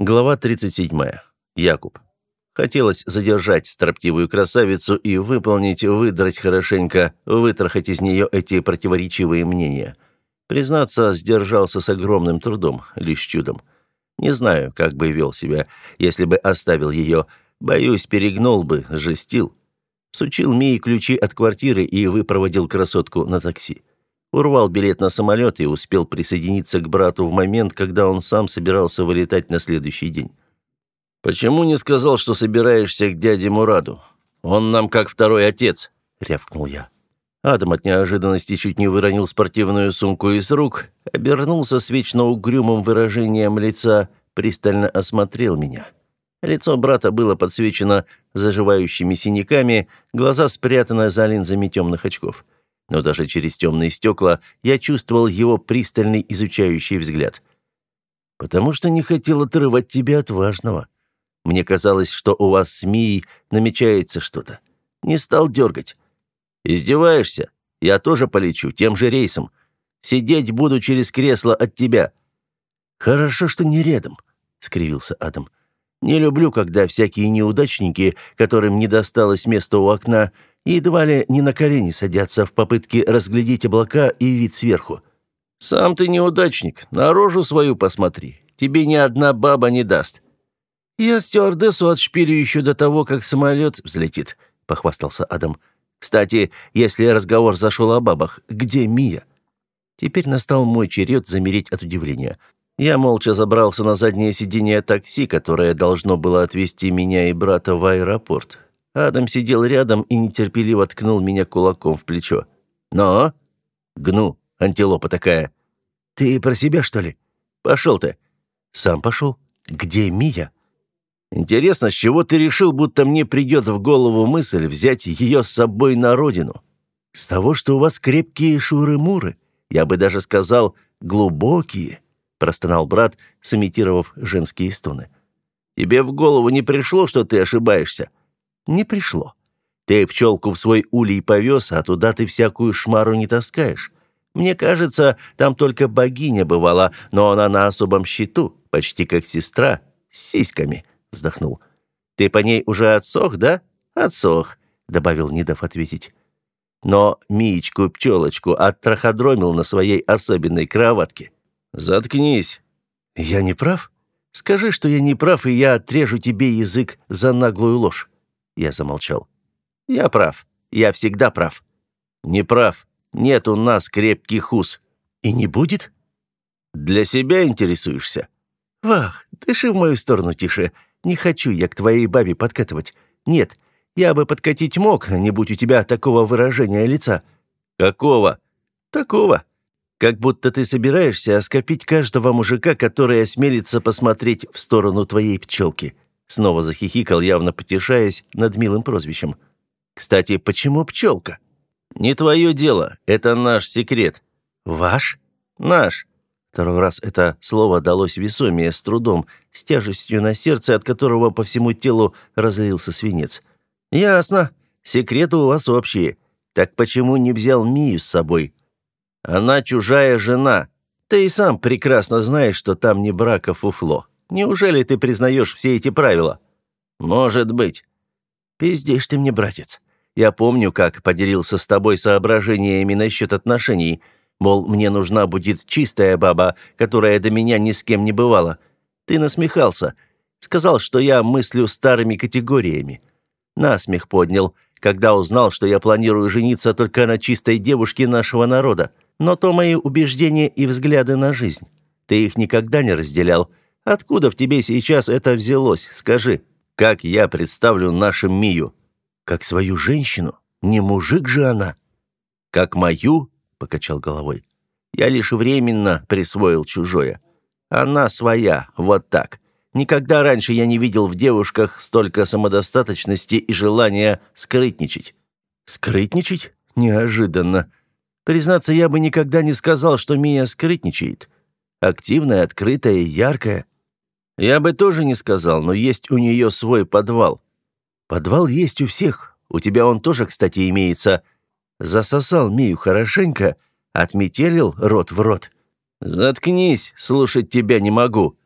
Глава 37. Якуб. Хотелось задержать строптивую красавицу и выполнить, выдрать хорошенько, вытрахать из нее эти противоречивые мнения. Признаться, сдержался с огромным трудом, лишь чудом. Не знаю, как бы вел себя, если бы оставил ее. Боюсь, перегнул бы, жестил. Сучил Мии ключи от квартиры и выпроводил красотку на такси. Урвал билет на самолет и успел присоединиться к брату в момент, когда он сам собирался вылетать на следующий день. «Почему не сказал, что собираешься к дяде Мураду? Он нам как второй отец», — рявкнул я. Адам от неожиданности чуть не выронил спортивную сумку из рук, обернулся с вечно угрюмым выражением лица, пристально осмотрел меня. Лицо брата было подсвечено заживающими синяками, глаза спрятаны за линзами темных очков но даже через темные стекла я чувствовал его пристальный изучающий взгляд. «Потому что не хотел отрывать тебя от важного. Мне казалось, что у вас с Мией намечается что-то. Не стал дергать. Издеваешься? Я тоже полечу, тем же рейсом. Сидеть буду через кресло от тебя». «Хорошо, что не рядом», — скривился Адам. «Не люблю, когда всякие неудачники, которым не досталось места у окна, — едва ли не на колени садятся в попытке разглядеть облака и вид сверху. «Сам ты неудачник, на рожу свою посмотри. Тебе ни одна баба не даст». «Я стюардессу отшпилю еще до того, как самолет взлетит», — похвастался Адам. «Кстати, если разговор зашел о бабах, где Мия?» Теперь настал мой черед замереть от удивления. Я молча забрался на заднее сиденье такси, которое должно было отвезти меня и брата в аэропорт. Адам сидел рядом и нетерпеливо ткнул меня кулаком в плечо. «Но?» «Гну, антилопа такая». «Ты про себя, что ли?» «Пошел ты». «Сам пошел? Где Мия?» «Интересно, с чего ты решил, будто мне придет в голову мысль взять ее с собой на родину?» «С того, что у вас крепкие шуры-муры. Я бы даже сказал, глубокие», — простонал брат, сымитировав женские стоны. «Тебе в голову не пришло, что ты ошибаешься?» Не пришло. Ты пчелку в свой улей повез, а туда ты всякую шмару не таскаешь. Мне кажется, там только богиня бывала, но она на особом счету, почти как сестра, с сиськами», — вздохнул. «Ты по ней уже отсох, да?» «Отсох», — добавил, не дав ответить. Но Миечку-пчелочку оттраходромил на своей особенной кроватке. «Заткнись». «Я не прав? Скажи, что я не прав, и я отрежу тебе язык за наглую ложь». Я замолчал. «Я прав. Я всегда прав». «Не прав. Нет у нас крепких уз». «И не будет?» «Для себя интересуешься?» «Вах, дыши в мою сторону тише. Не хочу я к твоей бабе подкатывать. Нет, я бы подкатить мог, не будь у тебя такого выражения лица». «Какого?» «Такого. Как будто ты собираешься оскопить каждого мужика, который осмелится посмотреть в сторону твоей пчелки. Снова захихикал, явно потешаясь над милым прозвищем. «Кстати, почему пчелка?» «Не твое дело, это наш секрет». «Ваш?» «Наш». Второй раз это слово далось весомее, с трудом, с тяжестью на сердце, от которого по всему телу разлился свинец. «Ясно. Секреты у вас общие. Так почему не взял Мию с собой?» «Она чужая жена. Ты и сам прекрасно знаешь, что там не брака фуфло. Неужели ты признаешь все эти правила?» «Может быть». «Пиздишь ты мне, братец. Я помню, как поделился с тобой соображениями насчет отношений. Мол, мне нужна будет чистая баба, которая до меня ни с кем не бывала. Ты насмехался. Сказал, что я мыслю старыми категориями. Насмех поднял, когда узнал, что я планирую жениться только на чистой девушке нашего народа. Но то мои убеждения и взгляды на жизнь. Ты их никогда не разделял, Откуда в тебе сейчас это взялось? Скажи, как я представлю нашу Мию? Как свою женщину? Не мужик же она. Как мою? Покачал головой. Я лишь временно присвоил чужое. Она своя, вот так. Никогда раньше я не видел в девушках столько самодостаточности и желания скрытничать. Скрытничать? Неожиданно. Признаться, я бы никогда не сказал, что Мия скрытничает. Активная, открытая яркая. Я бы тоже не сказал, но есть у нее свой подвал. Подвал есть у всех. У тебя он тоже, кстати, имеется. Засосал Мию хорошенько, отметелил рот в рот. Заткнись, слушать тебя не могу.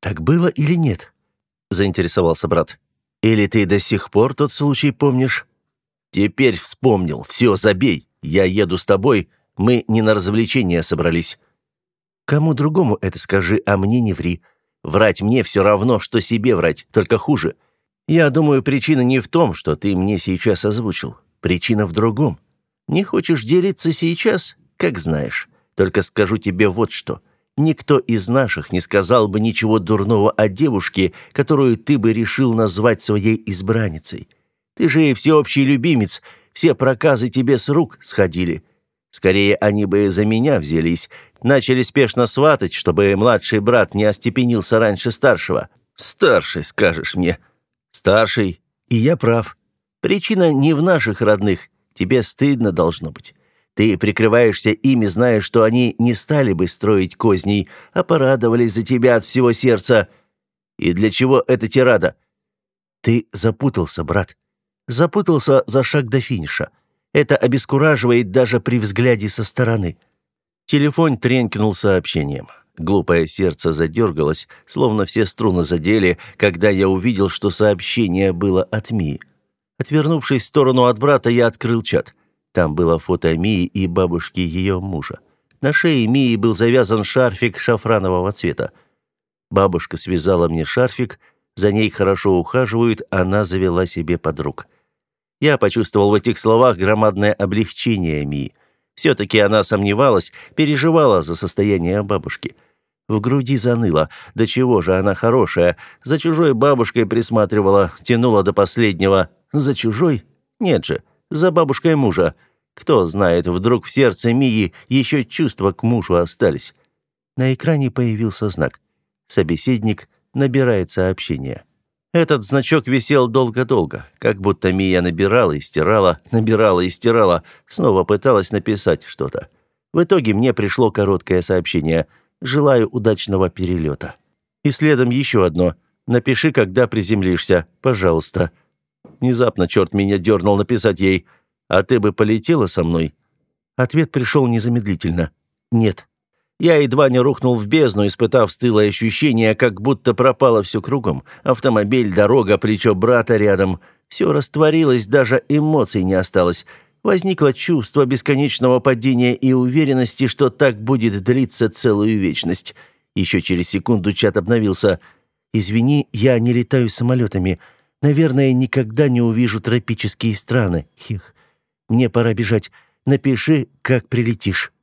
«Так было или нет?» — заинтересовался брат. «Или ты до сих пор тот случай помнишь?» «Теперь вспомнил. Все, забей. Я еду с тобой. Мы не на развлечения собрались». «Кому другому это скажи, а мне не ври. Врать мне все равно, что себе врать, только хуже. Я думаю, причина не в том, что ты мне сейчас озвучил. Причина в другом. Не хочешь делиться сейчас? Как знаешь. Только скажу тебе вот что. Никто из наших не сказал бы ничего дурного о девушке, которую ты бы решил назвать своей избранницей. Ты же и всеобщий любимец, все проказы тебе с рук сходили. Скорее, они бы за меня взялись, начали спешно сватать, чтобы младший брат не остепенился раньше старшего. Старший, скажешь мне. Старший, и я прав. Причина не в наших родных, тебе стыдно должно быть. Ты прикрываешься ими, зная, что они не стали бы строить козней, а порадовались за тебя от всего сердца. И для чего эта тирада? Ты запутался, брат. Запутался за шаг до финиша. Это обескураживает даже при взгляде со стороны. Телефон тренькнул сообщением. Глупое сердце задергалось, словно все струны задели, когда я увидел, что сообщение было от Мии. Отвернувшись в сторону от брата, я открыл чат. Там было фото Мии и бабушки ее мужа. На шее Мии был завязан шарфик шафранового цвета. Бабушка связала мне шарфик, за ней хорошо ухаживают, она завела себе подруг. Я почувствовал в этих словах громадное облегчение Мии. Все-таки она сомневалась, переживала за состояние бабушки. В груди заныло. Да чего же она хорошая. За чужой бабушкой присматривала, тянула до последнего. За чужой? Нет же за бабушкой мужа. Кто знает, вдруг в сердце Мии еще чувства к мужу остались. На экране появился знак. Собеседник набирает сообщение. Этот значок висел долго-долго, как будто Мия набирала и стирала, набирала и стирала, снова пыталась написать что-то. В итоге мне пришло короткое сообщение «Желаю удачного перелета». И следом еще одно «Напиши, когда приземлишься, пожалуйста». Внезапно черт меня дернул написать ей «А ты бы полетела со мной?» Ответ пришел незамедлительно «Нет». Я едва не рухнул в бездну, испытав стылое ощущение, как будто пропало все кругом. Автомобиль, дорога, плечо брата рядом. Все растворилось, даже эмоций не осталось. Возникло чувство бесконечного падения и уверенности, что так будет длиться целую вечность. Еще через секунду чат обновился. «Извини, я не летаю самолетами. Наверное, никогда не увижу тропические страны. Хих. Мне пора бежать. Напиши, как прилетишь».